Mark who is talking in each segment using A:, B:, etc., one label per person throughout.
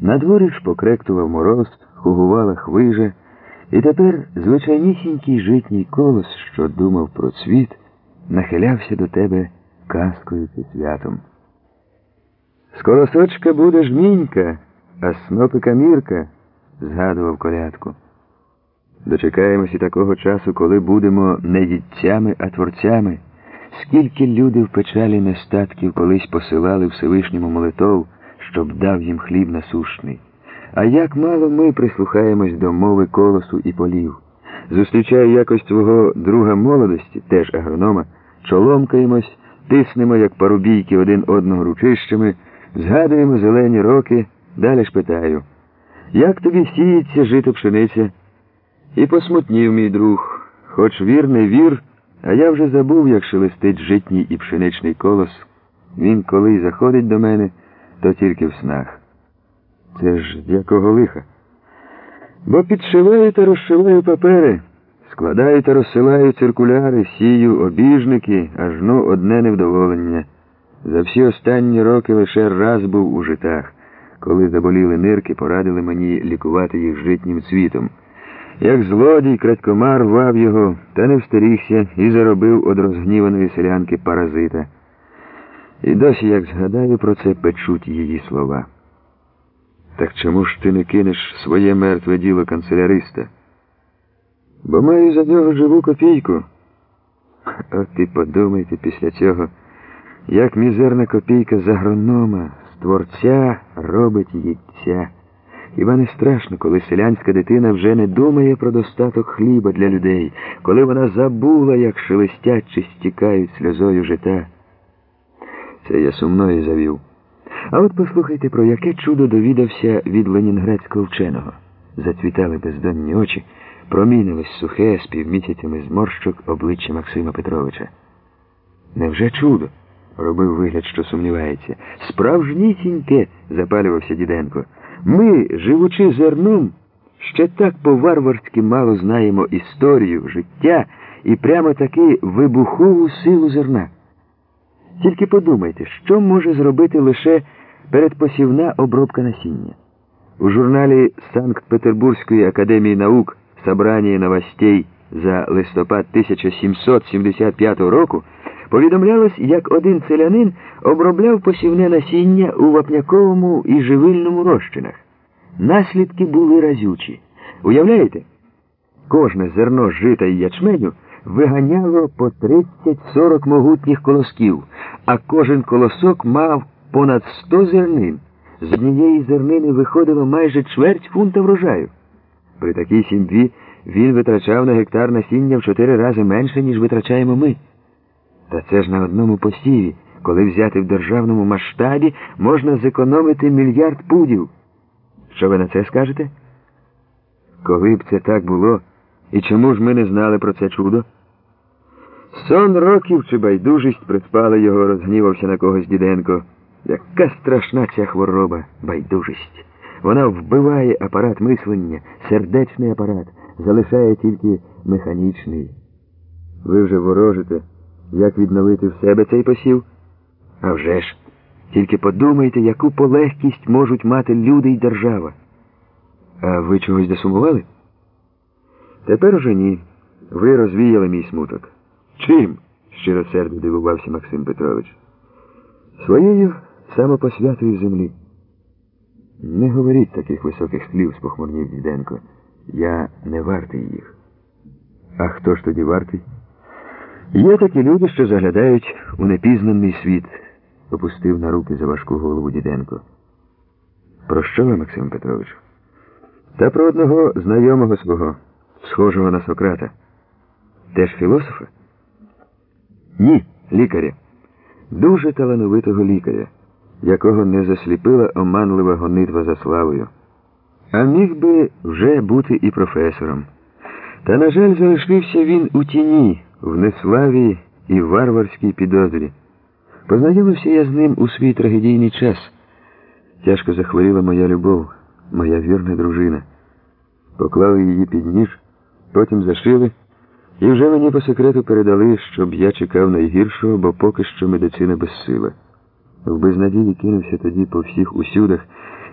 A: На дворі ж покректував мороз, хугувала хвижа, і тепер звичайнісінький житній колос, що думав про цвіт, нахилявся до тебе казкою чи святом. З колосочка буде жмінька, а снопика мірка, згадував колядку. Дочекаємося такого часу, коли будемо не дітцями, а творцями. Скільки люди в печалі нестатків колись посилали Всевишньому молитов, щоб дав їм хліб насушний. А як мало ми прислухаємось до мови колосу і полів. Зустрічаю якось твого друга молодості, теж агронома, чоломкаємось, тиснемо, як парубійки один одного ручищами, згадуємо зелені роки, далі ж питаю. Як тобі сіється жито пшениця? І посмутнів мій друг, хоч вір не вір, а я вже забув, як шелестить житній і пшеничний колос. Він, коли заходить до мене, то тільки в снах. Це ж якого лиха? Бо підшиваю та розшиваю папери, складаю та розсилаю циркуляри, сію обіжники, аж ну одне невдоволення. За всі останні роки лише раз був у житах, коли заболіли нирки, порадили мені лікувати їх житнім цвітом. Як злодій крадькомар рвав його, та не встерігся і заробив од розгніваної селянки паразита. І досі, як згадаю про це, печуть її слова. Так чому ж ти не кинеш своє мертве діло канцеляриста? Бо маю за нього живу копійку. От ти подумайте після цього, як мізерна копійка з агронома, з творця робить їдця. Хіба не страшно, коли селянська дитина вже не думає про достаток хліба для людей, коли вона забула, як шелестять чи стікають сльозою жита? Це я сумною завів. А от послухайте, про яке чудо довідався від ленінградського вченого. Зацвітали бездонні очі, промінилось сухе з півмісяцями зморщок обличчя Максима Петровича. Невже чудо? робив вигляд, що сумнівається. Справжнісіньке, запалювався Діденко. Ми, живучи зерном, ще так по-варварськи мало знаємо історію, життя і прямо таки вибухову силу зерна. Тільки подумайте, що може зробити лише передпосівна обробка насіння. У журналі Санкт-Петербурзької академії наук Собрання новостей за листопад 1775 року повідомлялось, як один селянин обробляв посівне насіння у вапняковому і живильному розчинах. Наслідки були разючі. Уявляєте? Кожне зерно жита і ячменю виганяло по 30-40 могутніх колосків, а кожен колосок мав понад 100 зернин. З однієї зернини виходило майже чверть фунта врожаю. При такій сім'ї він витрачав на гектар насіння в чотири рази менше, ніж витрачаємо ми. Та це ж на одному посіві, коли взяти в державному масштабі, можна зекономити мільярд пудів. Що ви на це скажете? Коли б це так було, і чому ж ми не знали про це чудо? Сон років чи байдужість приспали його, розгнівався на когось Діденко. Яка страшна ця хвороба, байдужість. Вона вбиває апарат мислення, сердечний апарат, залишає тільки механічний. Ви вже ворожите, як відновити в себе цей посів? А вже ж, тільки подумайте, яку полегкість можуть мати люди й держава. А ви чогось досумували? Тепер уже ні. Ви розвіяли мій смуток. Чим? щиросердо дивувався Максим Петрович. Своєю самопосвятою землі. Не говоріть таких високих слів, спохмурнів Діденко. Я не вартий їх. А хто ж тоді вартий? Є такі люди, що заглядають у непізнаний світ, опустив на руки за важку голову Діденко. Про що ви, Максим Петрович? Та про одного знайомого свого, схожого на Сократа. Теж філософа? Ні, лікаря. Дуже талановитого лікаря, якого не засліпила оманлива гонитва за славою. А міг би вже бути і професором. Та, на жаль, залишився він у тіні, в неславі і варварській підозрі. Познайомився я з ним у свій трагедійний час. Тяжко захворіла моя любов, моя вірна дружина. Поклали її під ніж, потім зашили. І вже мені по секрету передали, щоб я чекав найгіршого, бо поки що медицина безсила. В безнадії кинувся тоді по всіх усюдах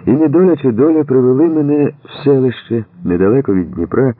A: І недоля чи доля привели мене в селище недалеко від Дніпра.